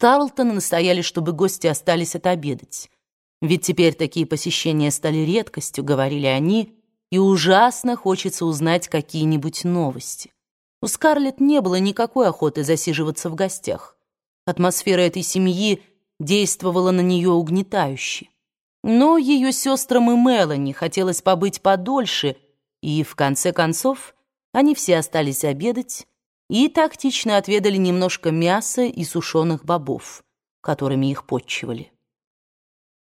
Тарлтоны настояли, чтобы гости остались отобедать. Ведь теперь такие посещения стали редкостью, говорили они, и ужасно хочется узнать какие-нибудь новости. У Скарлетт не было никакой охоты засиживаться в гостях. Атмосфера этой семьи действовала на нее угнетающе. Но ее сестрам и Мелани хотелось побыть подольше, и, в конце концов, они все остались обедать и тактично отведали немножко мяса и сушеных бобов, которыми их подчивали.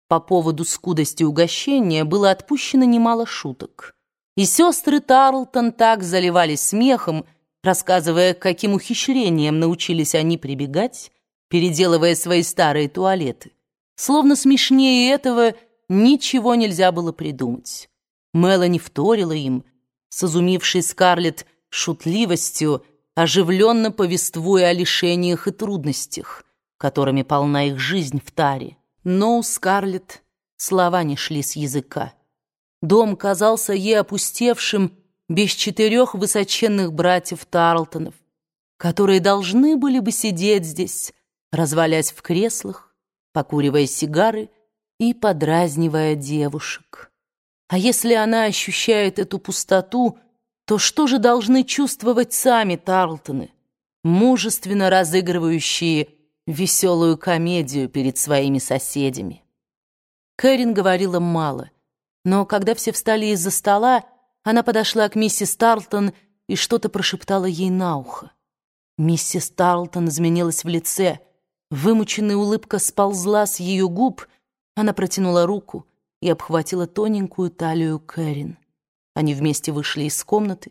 По поводу скудости угощения было отпущено немало шуток. И сестры Тарлтон так заливались смехом, рассказывая, к каким ухищрениям научились они прибегать, переделывая свои старые туалеты. Словно смешнее этого ничего нельзя было придумать. Мелани вторила им, с изумившей Скарлетт шутливостью, оживленно повествуя о лишениях и трудностях, которыми полна их жизнь в таре. Но у Скарлетт слова не шли с языка. Дом казался ей опустевшим без четырех высоченных братьев Тарлтонов, которые должны были бы сидеть здесь, развалясь в креслах, покуривая сигары и подразнивая девушек. А если она ощущает эту пустоту, то что же должны чувствовать сами Тарлтоны, мужественно разыгрывающие веселую комедию перед своими соседями? Кэрин говорила мало, но когда все встали из-за стола, она подошла к миссис Тарлтон и что-то прошептала ей на ухо. Миссис Тарлтон изменилась в лице, вымученная улыбка сползла с ее губ, она протянула руку и обхватила тоненькую талию Кэрин. Они вместе вышли из комнаты,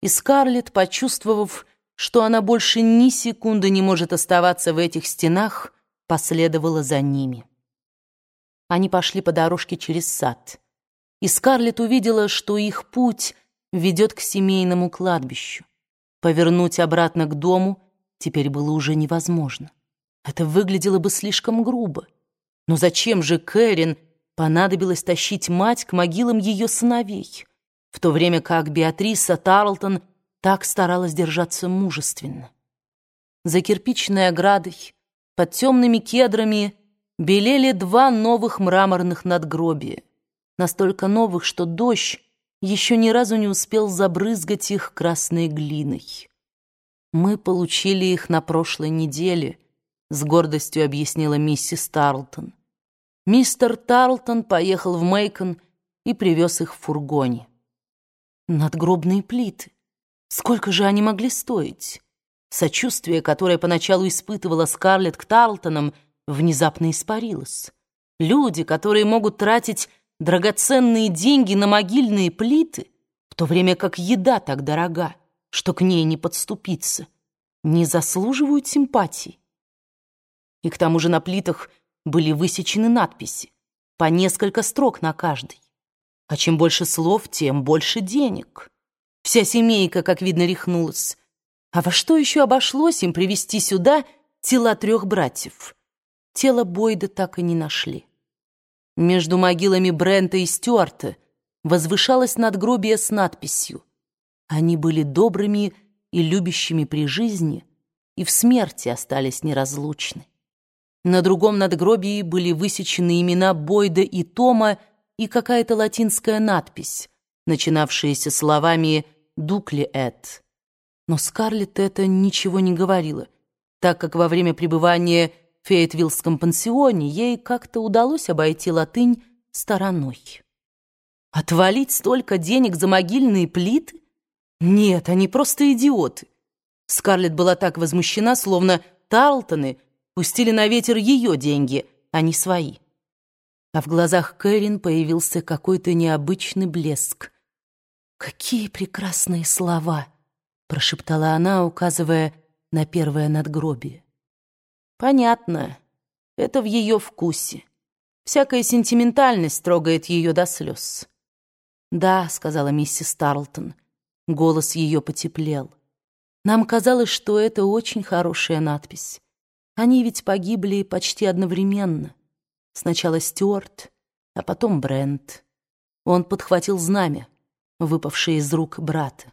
и Скарлетт, почувствовав, что она больше ни секунды не может оставаться в этих стенах, последовала за ними. Они пошли по дорожке через сад и Скарлетт увидела, что их путь ведет к семейному кладбищу. Повернуть обратно к дому теперь было уже невозможно. Это выглядело бы слишком грубо. Но зачем же Кэрин понадобилось тащить мать к могилам ее сыновей, в то время как Беатриса Тарлтон так старалась держаться мужественно? За кирпичной оградой, под темными кедрами, белели два новых мраморных надгробия — настолько новых, что дождь еще ни разу не успел забрызгать их красной глиной. «Мы получили их на прошлой неделе», — с гордостью объяснила миссис Тарлтон. Мистер Тарлтон поехал в Мейкон и привез их в фургоне. Надгробные плиты. Сколько же они могли стоить? Сочувствие, которое поначалу испытывала Скарлетт к Тарлтонам, внезапно испарилось. Люди, которые могут тратить драгоценные деньги на могильные плиты, в то время как еда так дорога, что к ней не подступиться, не заслуживают симпатии. И к тому же на плитах были высечены надписи, по несколько строк на каждой. А чем больше слов, тем больше денег. Вся семейка, как видно, рехнулась. А во что еще обошлось им привести сюда тела трех братьев? Тело Бойда так и не нашли. Между могилами Брента и Стюарта возвышалось надгробие с надписью «Они были добрыми и любящими при жизни, и в смерти остались неразлучны». На другом надгробии были высечены имена Бойда и Тома и какая-то латинская надпись, начинавшаяся словами «Дукли эт». Но Скарлетт это ничего не говорила, так как во время пребывания в Фейтвиллском пансионе ей как-то удалось обойти латынь стороной. Отвалить столько денег за могильные плиты? Нет, они просто идиоты. Скарлетт была так возмущена, словно Тарлтоны пустили на ветер ее деньги, а не свои. А в глазах Кэрин появился какой-то необычный блеск. «Какие прекрасные слова!» — прошептала она, указывая на первое надгробие. Понятно, это в ее вкусе. Всякая сентиментальность трогает ее до слез. «Да», — сказала миссис Тарлтон. Голос ее потеплел. «Нам казалось, что это очень хорошая надпись. Они ведь погибли почти одновременно. Сначала Стюарт, а потом Брент. Он подхватил знамя, выпавшее из рук брата.